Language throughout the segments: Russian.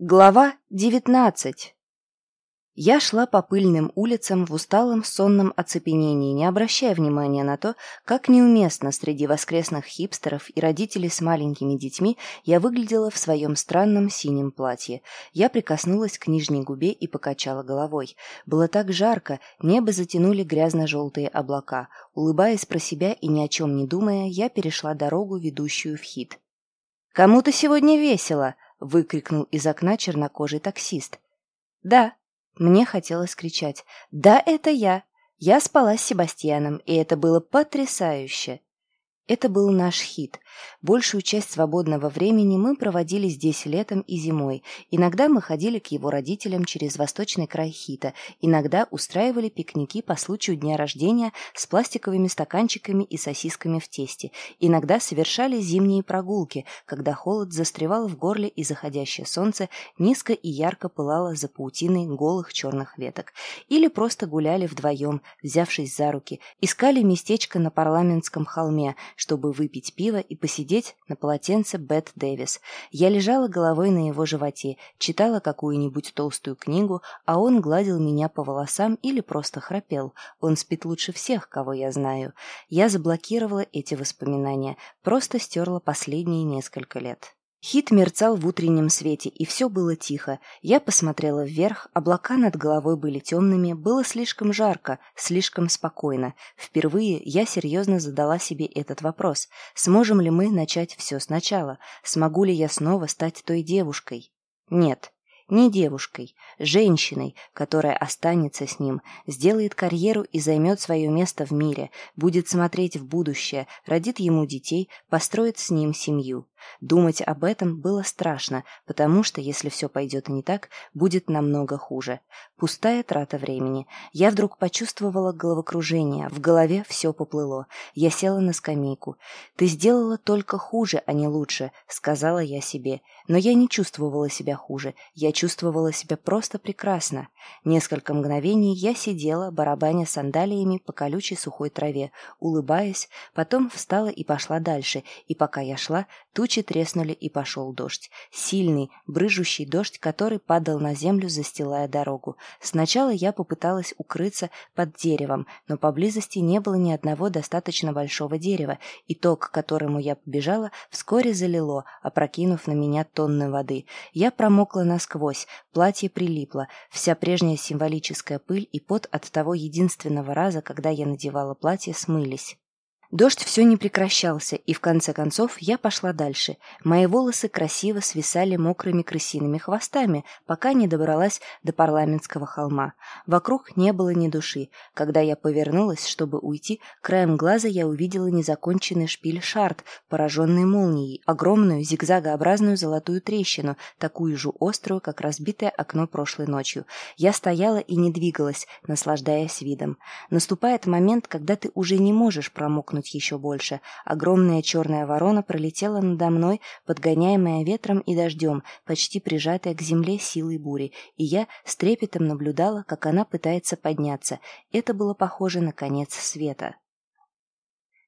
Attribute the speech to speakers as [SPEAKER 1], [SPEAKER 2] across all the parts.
[SPEAKER 1] Глава девятнадцать. Я шла по пыльным улицам в усталом сонном оцепенении, не обращая внимания на то, как неуместно среди воскресных хипстеров и родителей с маленькими детьми я выглядела в своем странном синем платье. Я прикоснулась к нижней губе и покачала головой. Было так жарко, небо затянули грязно-желтые облака. Улыбаясь про себя и ни о чем не думая, я перешла дорогу, ведущую в хит. «Кому-то сегодня весело!» — выкрикнул из окна чернокожий таксист. «Да». Мне хотелось кричать. «Да, это я. Я спала с Себастьяном, и это было потрясающе». Это был наш хит. Большую часть свободного времени мы проводили здесь летом и зимой. Иногда мы ходили к его родителям через восточный край хита. Иногда устраивали пикники по случаю дня рождения с пластиковыми стаканчиками и сосисками в тесте. Иногда совершали зимние прогулки, когда холод застревал в горле и заходящее солнце низко и ярко пылало за паутиной голых черных веток. Или просто гуляли вдвоем, взявшись за руки, искали местечко на парламентском холме, чтобы выпить пиво и посидеть на полотенце Бет Дэвис. Я лежала головой на его животе, читала какую-нибудь толстую книгу, а он гладил меня по волосам или просто храпел. Он спит лучше всех, кого я знаю. Я заблокировала эти воспоминания, просто стерла последние несколько лет. Хит мерцал в утреннем свете, и все было тихо. Я посмотрела вверх, облака над головой были темными, было слишком жарко, слишком спокойно. Впервые я серьезно задала себе этот вопрос. Сможем ли мы начать все сначала? Смогу ли я снова стать той девушкой? Нет, не девушкой, женщиной, которая останется с ним, сделает карьеру и займет свое место в мире, будет смотреть в будущее, родит ему детей, построит с ним семью. Думать об этом было страшно, потому что, если все пойдет не так, будет намного хуже. Пустая трата времени. Я вдруг почувствовала головокружение, в голове все поплыло. Я села на скамейку. «Ты сделала только хуже, а не лучше», — сказала я себе. Но я не чувствовала себя хуже, я чувствовала себя просто прекрасно. Несколько мгновений я сидела, барабаня сандалиями по колючей сухой траве, улыбаясь, потом встала и пошла дальше, и пока я шла, тучи треснули и пошел дождь. Сильный, брыжущий дождь, который падал на землю, застилая дорогу. Сначала я попыталась укрыться под деревом, но поблизости не было ни одного достаточно большого дерева, и то, к которому я побежала, вскоре залило, опрокинув на меня тонны воды. Я промокла насквозь, платье прилипло, вся прежняя символическая пыль и пот от того единственного раза, когда я надевала платье, смылись. Дождь все не прекращался, и в конце концов я пошла дальше. Мои волосы красиво свисали мокрыми крысиными хвостами, пока не добралась до парламентского холма. Вокруг не было ни души. Когда я повернулась, чтобы уйти, краем глаза я увидела незаконченный шпиль шарт, пораженный молнией, огромную зигзагообразную золотую трещину, такую же острую, как разбитое окно прошлой ночью. Я стояла и не двигалась, наслаждаясь видом. Наступает момент, когда ты уже не можешь промокнуть вспыхнуть еще больше. Огромная черная ворона пролетела надо мной, подгоняемая ветром и дождем, почти прижатая к земле силой бури, и я с трепетом наблюдала, как она пытается подняться. Это было похоже на конец света.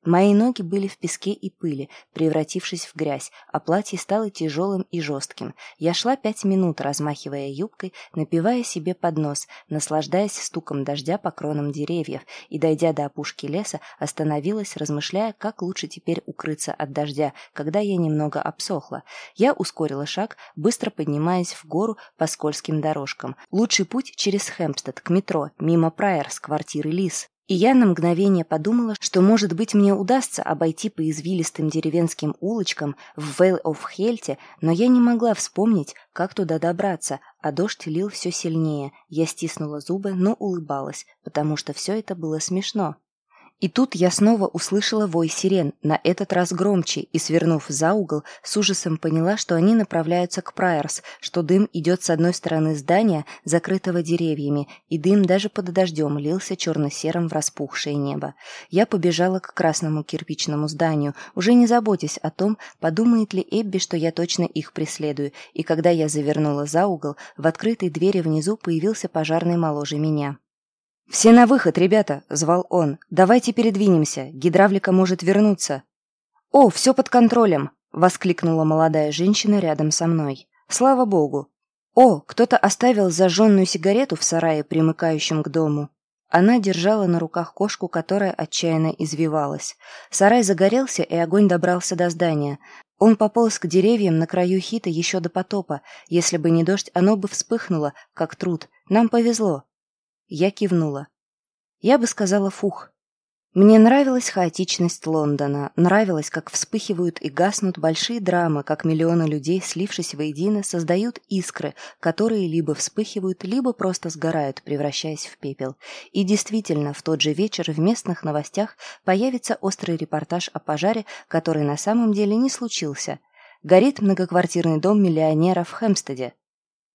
[SPEAKER 1] Мои ноги были в песке и пыли, превратившись в грязь, а платье стало тяжелым и жестким. Я шла пять минут, размахивая юбкой, напивая себе под нос, наслаждаясь стуком дождя по кронам деревьев, и, дойдя до опушки леса, остановилась, размышляя, как лучше теперь укрыться от дождя, когда я немного обсохла. Я ускорила шаг, быстро поднимаясь в гору по скользким дорожкам. Лучший путь через Хэмпстед к метро, мимо Прайер с квартиры Лис. И я на мгновение подумала, что, может быть, мне удастся обойти по извилистым деревенским улочкам в Вейл-оф-Хельте, но я не могла вспомнить, как туда добраться, а дождь лил все сильнее. Я стиснула зубы, но улыбалась, потому что все это было смешно. И тут я снова услышала вой сирен, на этот раз громче, и, свернув за угол, с ужасом поняла, что они направляются к Прайерс, что дым идет с одной стороны здания, закрытого деревьями, и дым даже под дождем лился черно-серым в распухшее небо. Я побежала к красному кирпичному зданию, уже не заботясь о том, подумает ли Эбби, что я точно их преследую, и когда я завернула за угол, в открытой двери внизу появился пожарный моложе меня. «Все на выход, ребята!» — звал он. «Давайте передвинемся, гидравлика может вернуться». «О, все под контролем!» — воскликнула молодая женщина рядом со мной. «Слава богу!» О, кто-то оставил зажженную сигарету в сарае, примыкающем к дому. Она держала на руках кошку, которая отчаянно извивалась. Сарай загорелся, и огонь добрался до здания. Он пополз к деревьям на краю хита еще до потопа. Если бы не дождь, оно бы вспыхнуло, как труд. Нам повезло. Я кивнула. Я бы сказала «фух». Мне нравилась хаотичность Лондона, нравилось, как вспыхивают и гаснут большие драмы, как миллионы людей, слившись воедино, создают искры, которые либо вспыхивают, либо просто сгорают, превращаясь в пепел. И действительно, в тот же вечер в местных новостях появится острый репортаж о пожаре, который на самом деле не случился. Горит многоквартирный дом миллионера в Хэмстеде.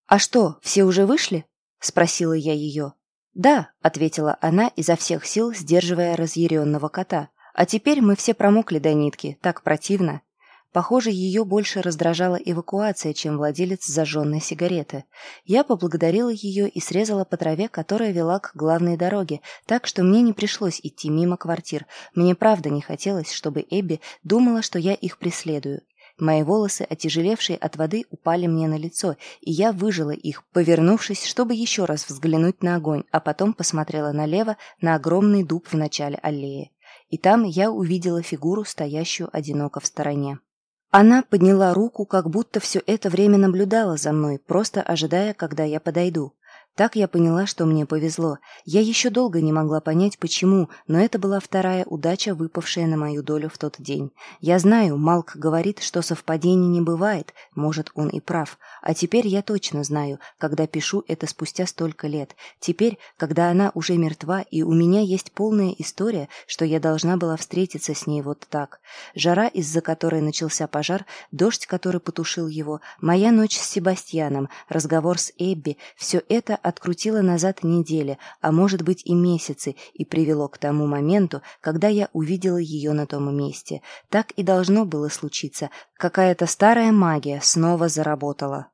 [SPEAKER 1] «А что, все уже вышли?» – спросила я ее. «Да», — ответила она, изо всех сил сдерживая разъяренного кота. «А теперь мы все промокли до нитки. Так противно». Похоже, ее больше раздражала эвакуация, чем владелец зажженной сигареты. Я поблагодарила ее и срезала по траве, которая вела к главной дороге, так что мне не пришлось идти мимо квартир. Мне правда не хотелось, чтобы Эбби думала, что я их преследую. Мои волосы, отяжелевшие от воды, упали мне на лицо, и я выжила их, повернувшись, чтобы еще раз взглянуть на огонь, а потом посмотрела налево на огромный дуб в начале аллеи. И там я увидела фигуру, стоящую одиноко в стороне. Она подняла руку, как будто все это время наблюдала за мной, просто ожидая, когда я подойду. Так я поняла, что мне повезло. Я еще долго не могла понять, почему, но это была вторая удача, выпавшая на мою долю в тот день. Я знаю, Малк говорит, что совпадений не бывает, может, он и прав. А теперь я точно знаю, когда пишу это спустя столько лет. Теперь, когда она уже мертва, и у меня есть полная история, что я должна была встретиться с ней вот так. Жара, из-за которой начался пожар, дождь, который потушил его, моя ночь с Себастьяном, разговор с Эбби, все это открутило назад недели, а может быть и месяцы, и привело к тому моменту, когда я увидела ее на том месте. Так и должно было случиться. Какая-то старая магия снова заработала.